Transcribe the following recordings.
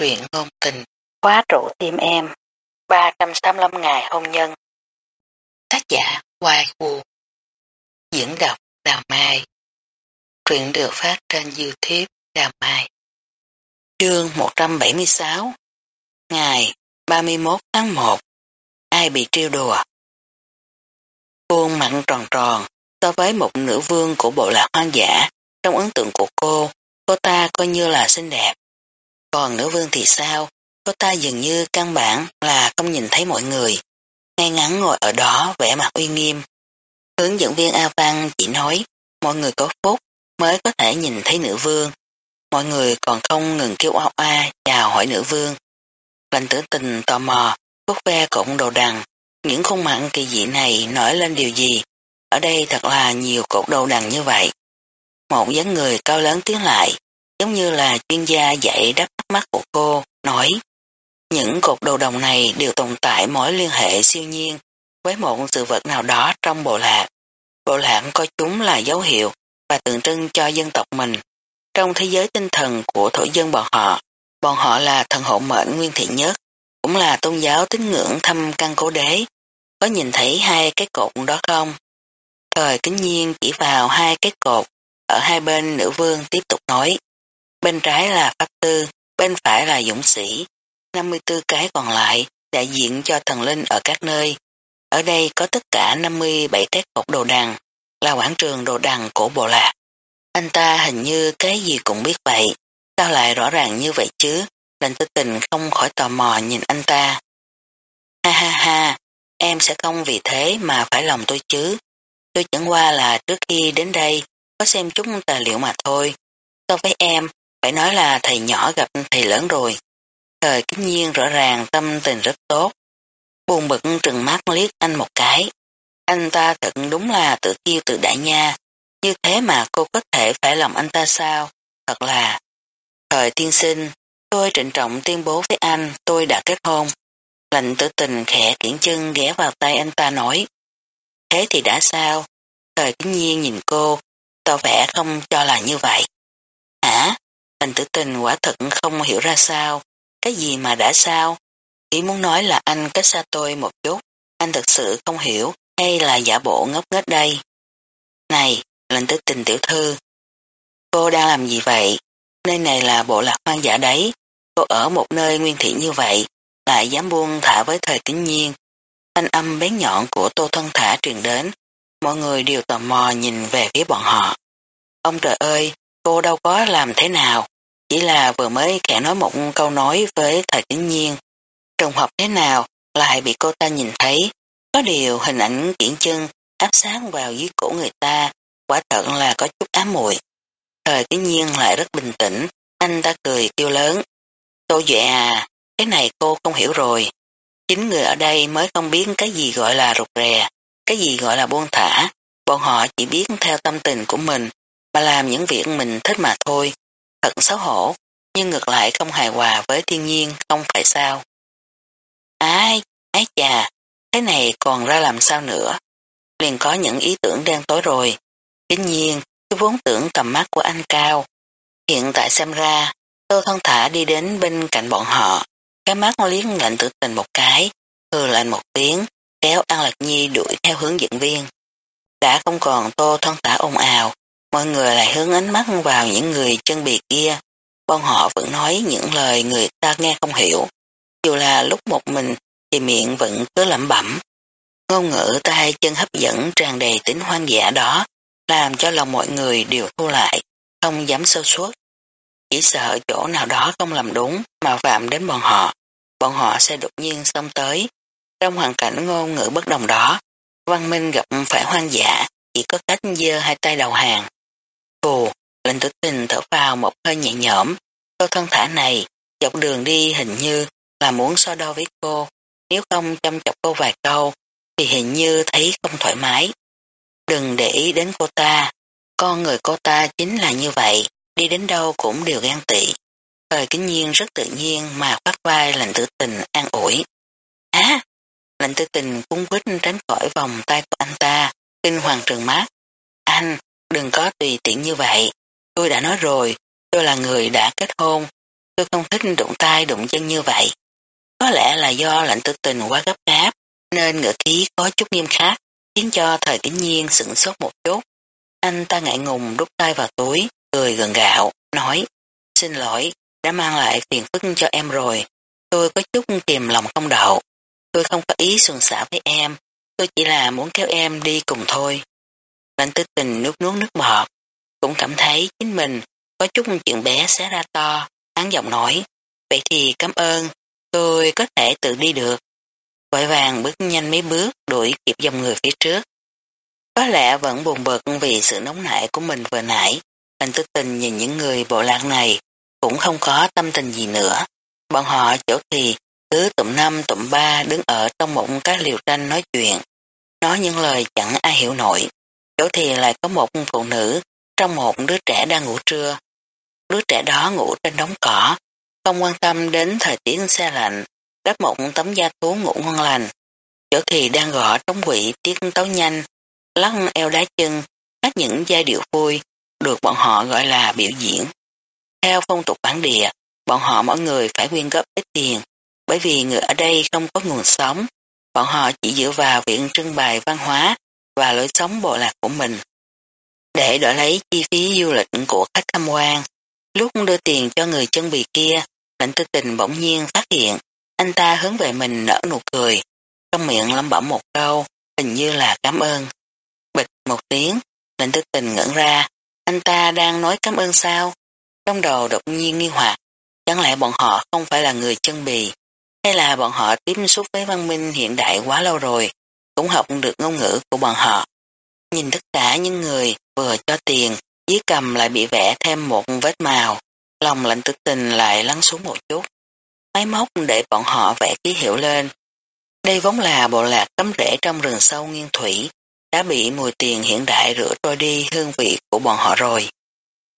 truyện ngôn tình, khóa trụ tim em, 385 ngày hôn nhân. Tác giả Hoài Vũ Diễn đọc Đào Mai Truyện được phát trên Youtube Đào Mai Chương 176 Ngày 31 tháng 1 Ai bị trêu đùa Khuôn mặn tròn tròn so với một nữ vương của bộ lạc hoang dã trong ấn tượng của cô, cô ta coi như là xinh đẹp. Còn nữ vương thì sao? Cô ta dường như căn bản là không nhìn thấy mọi người. Ngay ngắn ngồi ở đó vẻ mặt uy nghiêm. Hướng dẫn viên A Văn chỉ nói mọi người có phúc mới có thể nhìn thấy nữ vương. Mọi người còn không ngừng kêu oa oa chào hỏi nữ vương. Lành tử tình tò mò, phút ve cũng đồ đằng. Những khuôn mặt kỳ dị này nói lên điều gì? Ở đây thật là nhiều cột đồ đằng như vậy. Một dáng người cao lớn tiến lại, giống như là chuyên gia dạy đáp mắt của cô, nói những cột đồ đồng này đều tồn tại mối liên hệ siêu nhiên với một sự vật nào đó trong bộ lạc. Bộ lạc coi chúng là dấu hiệu và tượng trưng cho dân tộc mình. Trong thế giới tinh thần của thổ dân bọn họ, bọn họ là thần hộ mệnh nguyên thị nhất, cũng là tôn giáo tín ngưỡng thâm căn cố đế. Có nhìn thấy hai cái cột đó không? Thời kính nhiên chỉ vào hai cái cột, ở hai bên nữ vương tiếp tục nói. Bên trái là pháp tư, bên phải là dũng sĩ, 54 cái còn lại đại diện cho thần linh ở các nơi. Ở đây có tất cả 57 cái cột đồ đằng, là quảng trường đồ đằng của bộ lạc. Anh ta hình như cái gì cũng biết vậy, sao lại rõ ràng như vậy chứ, lệnh tư tình không khỏi tò mò nhìn anh ta. Ha ha ha, em sẽ không vì thế mà phải lòng tôi chứ. Tôi chẳng qua là trước khi đến đây có xem chút tài liệu mà thôi. So với em, phải nói là thầy nhỏ gặp thầy lớn rồi. Thời kính nhiên rõ ràng tâm tình rất tốt. Buồn bực trừng mắt liếc anh một cái. Anh ta thật đúng là tự kiêu tự đại nha. Như thế mà cô có thể phải lòng anh ta sao? Thật là... Thời tiên sinh, tôi trịnh trọng tuyên bố với anh tôi đã kết hôn. lạnh tử tình khẽ kiển chân ghé vào tay anh ta nói. Thế thì đã sao? Thời kính nhiên nhìn cô, tỏ vẻ không cho là như vậy. Thành tử tình quả thật không hiểu ra sao. Cái gì mà đã sao? Ý muốn nói là anh cách xa tôi một chút, anh thật sự không hiểu hay là giả bộ ngốc nghếch đây. Này, lệnh tử tình tiểu thư, cô đang làm gì vậy? Nơi này là bộ lạc hoang dã đấy, cô ở một nơi nguyên thủy như vậy, lại dám buông thả với thời tự nhiên. Thanh âm bén nhọn của tô thân thả truyền đến, mọi người đều tò mò nhìn về phía bọn họ. Ông trời ơi, cô đâu có làm thế nào, chỉ là vừa mới kẻ nói một câu nói với thời kính nhiên. Trùng hợp thế nào lại bị cô ta nhìn thấy, có điều hình ảnh kiển chân áp sát vào dưới cổ người ta, quả thật là có chút ám muội. Thời kính nhiên lại rất bình tĩnh, anh ta cười kêu lớn. Tô Duệ à, cái này cô không hiểu rồi. Chính người ở đây mới không biết cái gì gọi là rụt rè, cái gì gọi là buông thả. Bọn họ chỉ biết theo tâm tình của mình, mà làm những việc mình thích mà thôi thật xấu hổ, nhưng ngược lại không hài hòa với thiên nhiên, không phải sao. Ái, ái chà, thế này còn ra làm sao nữa. Liền có những ý tưởng đen tối rồi. Kính nhiên, cái vốn tưởng tầm mắt của anh cao. Hiện tại xem ra, tô thân thả đi đến bên cạnh bọn họ. Cái mắt liếc lạnh tử tình một cái, hừ lạnh một tiếng, kéo An Lạc Nhi đuổi theo hướng dẫn viên. Đã không còn tô thân thả ồn ào, Mọi người lại hướng ánh mắt vào những người chân biệt kia. Bọn họ vẫn nói những lời người ta nghe không hiểu. Dù là lúc một mình thì miệng vẫn cứ lẩm bẩm. Ngôn ngữ tay chân hấp dẫn tràn đầy tính hoang dã đó, làm cho lòng mọi người đều thu lại, không dám sơ suất. Chỉ sợ chỗ nào đó không làm đúng mà phạm đến bọn họ, bọn họ sẽ đột nhiên xông tới. Trong hoàn cảnh ngôn ngữ bất đồng đó, văn minh gặp phải hoang dã, chỉ có cách dơ hai tay đầu hàng. Phù, lệnh tử tình thở vào một hơi nhẹ nhõm, câu thân thả này, dọc đường đi hình như là muốn so đo với cô, nếu không chăm chọc cô vài câu, thì hình như thấy không thoải mái. Đừng để ý đến cô ta, con người cô ta chính là như vậy, đi đến đâu cũng đều ghen tị. Thời kính nhiên rất tự nhiên mà phát vai lệnh tử tình an ủi. Á, lệnh tử tình cung quýt tránh khỏi vòng tay của anh ta, kinh hoàng trường mát. Anh, Đừng có tùy tiện như vậy. Tôi đã nói rồi, tôi là người đã kết hôn. tôi không thích đụng tay đụng chân như vậy. Có lẽ là do lạnh tử tình quá gấp gáp, nên ngựa khí có chút nghiêm khắc, khiến cho thời tín nhiên sửng sốt một chút. Anh ta ngại ngùng đút tay vào túi, cười gần gạo, nói, xin lỗi, đã mang lại phiền phức cho em rồi. Tôi có chút kìm lòng không đậu. Tôi không có ý xuân xả với em, tôi chỉ là muốn kéo em đi cùng thôi. Lãnh tư tình nuốt nuốt nước bọt, cũng cảm thấy chính mình có chút chuyện bé xé ra to, hắn giọng nói, vậy thì cảm ơn, tôi có thể tự đi được. Vội vàng bước nhanh mấy bước đuổi kịp dòng người phía trước. Có lẽ vẫn buồn bực vì sự nóng nảy của mình vừa nãy, Lãnh tư tình nhìn những người bộ lạc này cũng không có tâm tình gì nữa. Bọn họ chỗ thì cứ tụm năm tụm ba đứng ở trong một cái liều tranh nói chuyện. Nói những lời chẳng ai hiểu nổi. Chỗ thì lại có một phụ nữ trong một đứa trẻ đang ngủ trưa. Đứa trẻ đó ngủ trên đống cỏ, không quan tâm đến thời tiết xe lạnh, đắp một tấm da thú ngủ ngon lành. Chỗ thì đang gõ trống quỷ tiết tấu nhanh, lắc eo đá chân, hát những giai điệu vui, được bọn họ gọi là biểu diễn. Theo phong tục bản địa, bọn họ mỗi người phải quyên góp ít tiền, bởi vì người ở đây không có nguồn sống. Bọn họ chỉ dựa vào viện trưng bày văn hóa và lối sống bộ lạc của mình. Để đổi lấy chi phí du lịch của khách tham quan, lúc đưa tiền cho người chân bì kia, lệnh tư tình bỗng nhiên phát hiện, anh ta hướng về mình nở nụ cười, trong miệng lẩm bẩm một câu, hình như là cảm ơn. Bịch một tiếng, lệnh tư tình ngẩn ra, anh ta đang nói cảm ơn sao? Trong đầu đột nhiên nghi hoặc, chẳng lẽ bọn họ không phải là người chân bì, hay là bọn họ tiếp xúc với văn minh hiện đại quá lâu rồi, cũng học được ngôn ngữ của bọn họ. Nhìn tất cả những người vừa cho tiền, dưới cầm lại bị vẽ thêm một vết màu, lòng lạnh tức tình lại lắng xuống một chút. Máy móc để bọn họ vẽ ký hiệu lên. Đây vốn là bộ lạc cấm rễ trong rừng sâu nghiêng thủy, đã bị mùi tiền hiện đại rửa trôi đi hương vị của bọn họ rồi.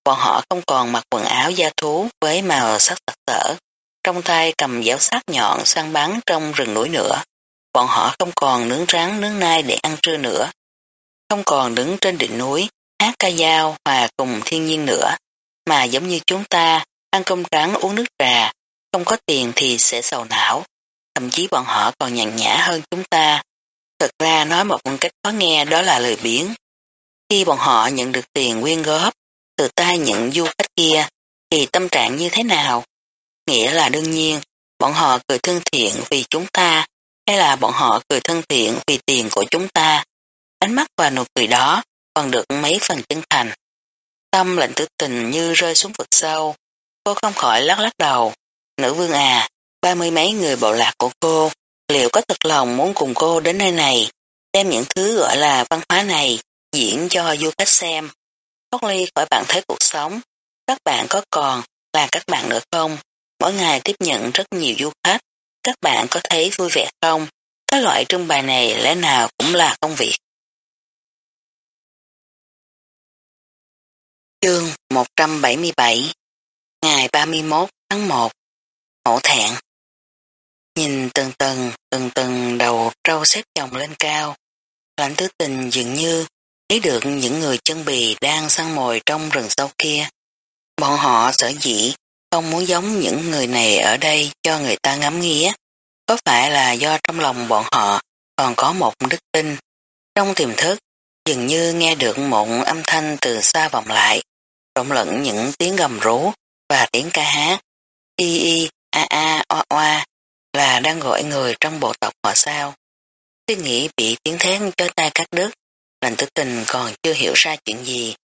Bọn họ không còn mặc quần áo da thú với màu sắc tật tở, trong tay cầm giáo sắc nhọn săn bắn trong rừng núi nữa. Bọn họ không còn nướng rắn nướng nai để ăn trưa nữa. Không còn đứng trên đỉnh núi, hát ca dao hòa cùng thiên nhiên nữa, mà giống như chúng ta, ăn cơm trắng uống nước trà, không có tiền thì sẽ sầu não. Thậm chí bọn họ còn nhàn nhã hơn chúng ta. Thực ra nói một cách khó nghe đó là lời biến. Khi bọn họ nhận được tiền quyên góp từ tay những du khách kia thì tâm trạng như thế nào? Nghĩa là đương nhiên, bọn họ cười thân thiện vì chúng ta hay là bọn họ cười thân thiện vì tiền của chúng ta. Ánh mắt và nụ cười đó còn được mấy phần chân thành. Tâm lệnh tử tình như rơi xuống vực sâu. Cô không khỏi lắc lắc đầu. Nữ vương à, ba mươi mấy người bộ lạc của cô, liệu có thật lòng muốn cùng cô đến nơi này, đem những thứ gọi là văn hóa này diễn cho du khách xem. Thoát ly khỏi bạn thấy cuộc sống, các bạn có còn là các bạn nữa không? Mỗi ngày tiếp nhận rất nhiều du khách, các bạn có thấy vui vẻ không? Cái loại trưng bày này lẽ nào cũng là công việc. Chương 177 Ngày 31 tháng 1 Hổ thẹn Nhìn từng tầng, từng tầng đầu trâu xếp chồng lên cao, lãnh tứ tình dường như thấy được những người chân bì đang săn mồi trong rừng sâu kia. Bọn họ sở dĩ không muốn giống những người này ở đây cho người ta ngắm nghía. Có phải là do trong lòng bọn họ còn có một đức tin. Trong tiềm thức, dường như nghe được một âm thanh từ xa vọng lại, trộn lẫn những tiếng gầm rú và tiếng ca hát. Y y, a a, oa oa là đang gọi người trong bộ tộc họ sao. Suy nghĩ bị tiếng thét cho tay cắt đứt, lành tử tình còn chưa hiểu ra chuyện gì,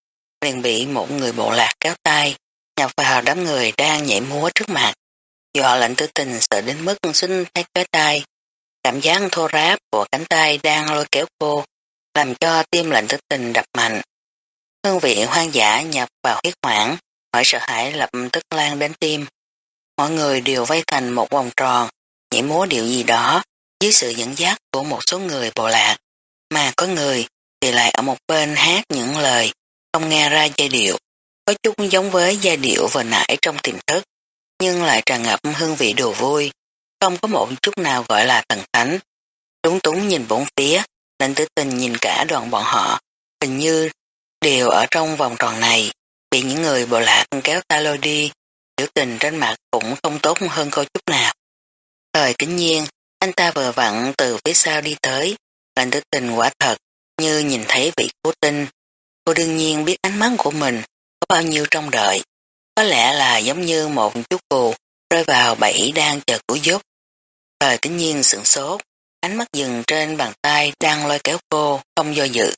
liền bị một người bộ lạc kéo tay, nhập vào đám người đang nhảy múa trước mặt. do lệnh tử tình sợ đến mức xin thét cái tay. Cảm giác thô ráp của cánh tay đang lôi kéo cô, làm cho tim lệnh tử tình đập mạnh. Hương vị hoang dã nhập vào huyết hoảng, mọi sợ hãi lập tức lan đến tim. Mọi người đều vây thành một vòng tròn, nhảy múa điều gì đó, dưới sự dẫn dắt của một số người bộ lạc, mà có người thì lại ở một bên hát những lời, không nghe ra giai điệu, có chút giống với giai điệu vừa nãy trong tiềm thức, nhưng lại tràn ngập hương vị đồ vui, không có một chút nào gọi là thần thánh. Đúng túng nhìn bốn phía, lệnh tử tình nhìn cả đoàn bọn họ, hình như đều ở trong vòng tròn này, bị những người bộ lạc kéo ta lôi đi, biểu tình trên mặt cũng không tốt hơn cô chút nào. Thời kính nhiên, anh ta vừa vặn từ phía sau đi tới, lệnh tử tình quả thật, như nhìn thấy vị cố tinh. Cô đương nhiên biết ánh mắt của mình có bao nhiêu trong đợi. Có lẽ là giống như một chút cù rơi vào bẫy đang chờ cứu giúp. Thời kính nhiên sửng sốt, ánh mắt dừng trên bàn tay đang lôi kéo cô, không do dự.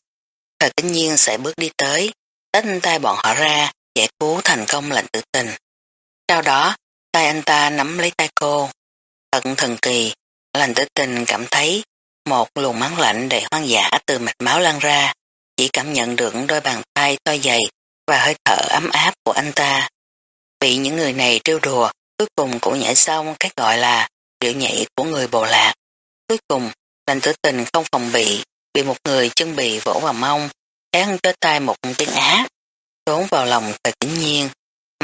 Thời kính nhiên sẽ bước đi tới, tách tay bọn họ ra, giải cứu thành công lạnh tử tình. Sau đó, tay anh ta nắm lấy tay cô. Thật thần kỳ, lạnh tử tình cảm thấy một luồng mắng lạnh đầy hoang dã từ mạch máu lan ra, chỉ cảm nhận được đôi bàn tay to dày và hơi thở ấm áp của anh ta. Bị những người này trêu đùa, cuối cùng cũng nhảy xong cái gọi là điệu nhảy của người bồ lạc. Cuối cùng, lành tử tình không phòng bị, bị một người chân bị vỗ vào mông, kháng cho tay một tiếng á, trốn vào lòng thời tĩnh nhiên,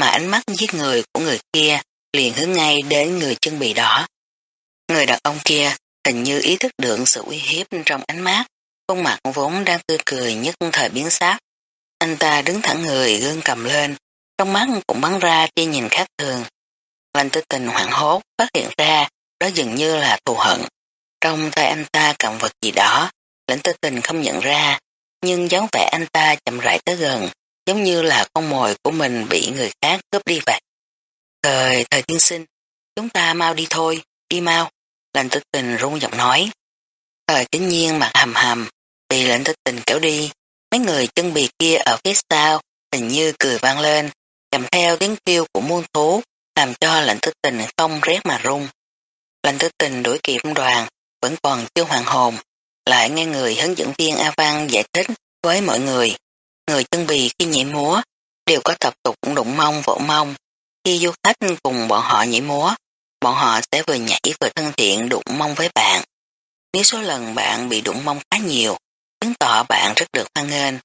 mà ánh mắt giết người của người kia liền hướng ngay đến người chân bị đó. Người đàn ông kia hình như ý thức được sự uy hiếp trong ánh mắt, khuôn mặt vốn đang tươi cười nhất thời biến sắc. Anh ta đứng thẳng người gương cầm lên, trong mắt cũng bắn ra tia nhìn khác thường. Lành tư tình hoảng hốt phát hiện ra đó dường như là thù hận. Trong tay anh ta cầm vật gì đó, lãnh tư tình không nhận ra, nhưng dáng vẻ anh ta chậm rãi tới gần, giống như là con mồi của mình bị người khác cướp đi vậy. Thời, thời tiên sinh, chúng ta mau đi thôi, đi mau, lãnh tư tình run giọng nói. Thời kính nhiên mặt hầm hầm, bị lãnh tư tình kéo đi, mấy người chân bì kia ở phía sau, hình như cười vang lên, kèm theo tiếng kêu của muôn thú, làm cho lệnh tư tình không rét mà run. lệnh tư tình đuổi kịp đoàn, vẫn còn chưa hoàn hồn, lại nghe người hướng dẫn viên A Văn giải thích với mọi người. Người chân bì khi nhảy múa đều có tập tục đụng mông vỗ mông. Khi du khách cùng bọn họ nhảy múa, bọn họ sẽ vừa nhảy vừa thân thiện đụng mông với bạn. Nếu số lần bạn bị đụng mông khá nhiều, chứng tỏ bạn rất được hoan nghênh.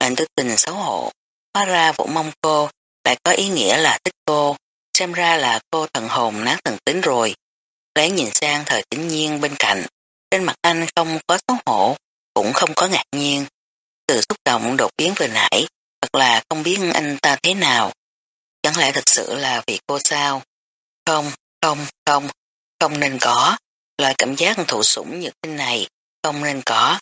Lệnh tư tình xấu hổ, hóa ra vụ mong cô lại có ý nghĩa là thích cô, xem ra là cô thần hồn nát thần tính rồi. lén nhìn sang thời tĩnh nhiên bên cạnh, trên mặt anh không có xấu hổ, cũng không có ngạc nhiên. từ xúc động đột biến vừa nãy, thật là không biết anh ta thế nào. Chẳng lẽ thật sự là vì cô sao? Không, không, không, không nên có. Loại cảm giác thụ sủng như thế này, không nên có.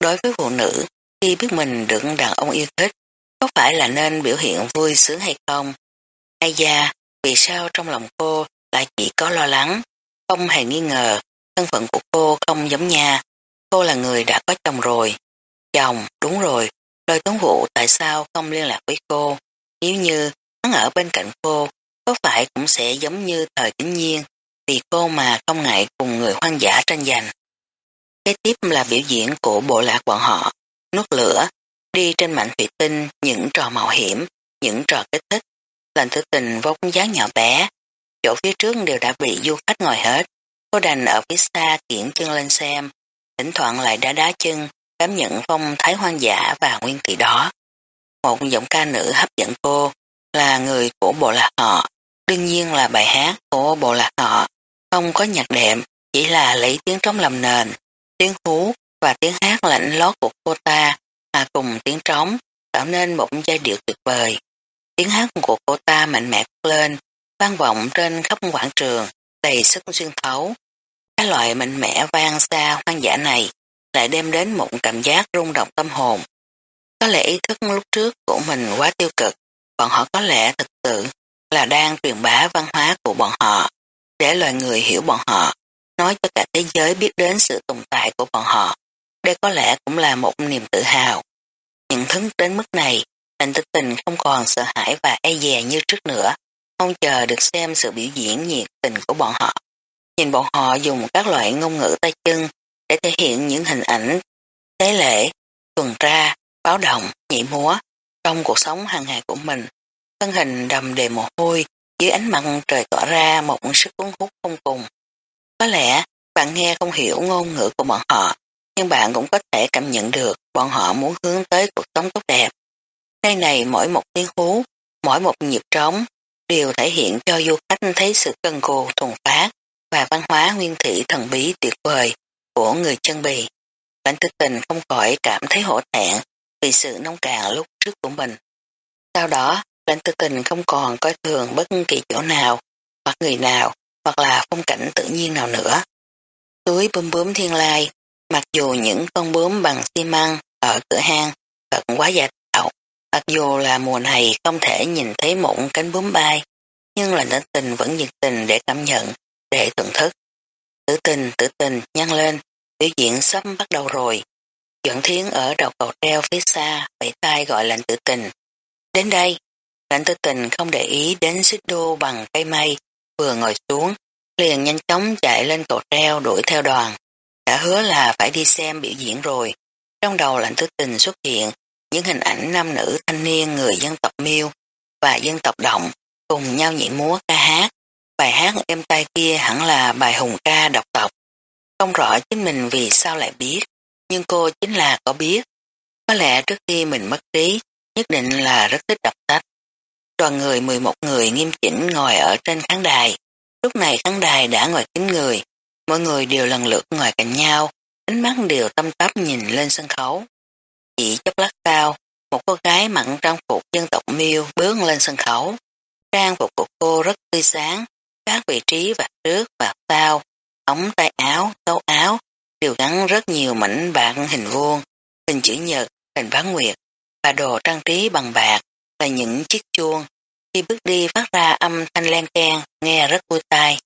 Đối với phụ nữ, khi biết mình được đàn ông yêu thích, có phải là nên biểu hiện vui sướng hay không? Ai da, vì sao trong lòng cô lại chỉ có lo lắng, không hề nghi ngờ, thân phận của cô không giống nha, cô là người đã có chồng rồi. Chồng, đúng rồi, lôi tuấn vụ tại sao không liên lạc với cô, nếu như hắn ở bên cạnh cô, có phải cũng sẽ giống như thời tính nhiên, vì cô mà không ngại cùng người hoang dã tranh giành. Kế tiếp là biểu diễn của bộ lạc bọn họ, nuốt lửa, đi trên mảnh thủy tinh, những trò mạo hiểm, những trò kích thích. Lành tử tình vóc dáng nhỏ bé, chỗ phía trước đều đã bị du khách ngồi hết. Cô đành ở phía xa kiển chân lên xem, thỉnh thoảng lại đá đá chân, cảm nhận phong thái hoang dã và nguyên thị đó. Một giọng ca nữ hấp dẫn cô, là người của bộ lạc họ, đương nhiên là bài hát của bộ lạc họ, không có nhạc đệm, chỉ là lấy tiếng trống làm nền, tiếng hú và tiếng hát lạnh lót của cô ta, mà cùng tiếng trống tạo nên một giai điệu tuyệt vời. Tiếng hát của cô ta mạnh mẽ lên, vang vọng trên khắp quảng trường, đầy sức xuyên thấu. Cái loại mạnh mẽ vang xa hoang dã này lại đem đến một cảm giác rung động tâm hồn. Có lẽ ý thức lúc trước của mình quá tiêu cực, bọn họ có lẽ thực sự là đang truyền bá văn hóa của bọn họ, để loài người hiểu bọn họ, nói cho cả thế giới biết đến sự tồn tại của bọn họ. Đây có lẽ cũng là một niềm tự hào. Nhận thức đến mức này, thành tích tình không còn sợ hãi và e dè như trước nữa, không chờ được xem sự biểu diễn nhiệt tình của bọn họ. Nhìn bọn họ dùng các loại ngôn ngữ tay chân để thể hiện những hình ảnh tế lễ, tuần tra, báo động, nhảy múa trong cuộc sống hàng ngày của mình. Thân hình đầm đề mồ hôi, dưới ánh mặt trời tỏa ra một sức cuốn hút không cùng. Có lẽ bạn nghe không hiểu ngôn ngữ của bọn họ, nhưng bạn cũng có thể cảm nhận được bọn họ muốn hướng tới cuộc sống tốt đẹp. Nơi này mỗi một tiếng hú, mỗi một nhịp trống đều thể hiện cho du khách thấy sự cân cù thuần phát và văn hóa nguyên thủy thần bí tuyệt vời của người chân bì. Lãnh tư tình không khỏi cảm thấy hổ thẹn vì sự nông cạn lúc trước của mình. Sau đó, lãnh tư tình không còn coi thường bất kỳ chỗ nào, hoặc người nào, hoặc là phong cảnh tự nhiên nào nữa. Túi bướm bướm thiên lai, mặc dù những con bướm bằng xi măng ở cửa hang thật quá giả tạo, mặc dù là mùa này không thể nhìn thấy mụn cánh bướm bay, nhưng là tử tình vẫn nhiệt tình để cảm nhận, để thưởng thức. Tử tình, tử tình, nhăn lên, biểu diễn sắp bắt đầu rồi. Dẫn thiến ở đầu cầu treo phía xa, vẫy tay gọi lệnh tử tình. Đến đây, lệnh tử tình không để ý đến xích đô bằng cây mây, vừa ngồi xuống, liền nhanh chóng chạy lên cầu treo đuổi theo đoàn. Đã hứa là phải đi xem biểu diễn rồi. Trong đầu lạnh tư tình xuất hiện những hình ảnh nam nữ thanh niên người dân tộc miêu và dân tộc động cùng nhau nhảy múa ca hát. Bài hát êm tay kia hẳn là bài hùng ca độc tộc. Không rõ chính mình vì sao lại biết, nhưng cô chính là có biết. Có lẽ trước khi mình mất trí, nhất định là rất thích đọc sách. Đoàn người 11 người nghiêm chỉnh ngồi ở trên khán đài. Lúc này khán đài đã ngồi kín người, mọi người đều lần lượt ngồi cạnh nhau, ánh mắt đều tâm tấp nhìn lên sân khấu. Chỉ chốc lát sau, một cô gái mặn trang phục dân tộc miêu bước lên sân khấu. Trang phục của cô rất tươi sáng, các vị trí vạt trước và sau, ống tay áo, tấu áo đều gắn rất nhiều mảnh bạc hình vuông, hình chữ nhật, hình bán nguyệt và đồ trang trí bằng bạc là những chiếc chuông. Khi bước đi phát ra âm thanh len keng, nghe rất vui tai.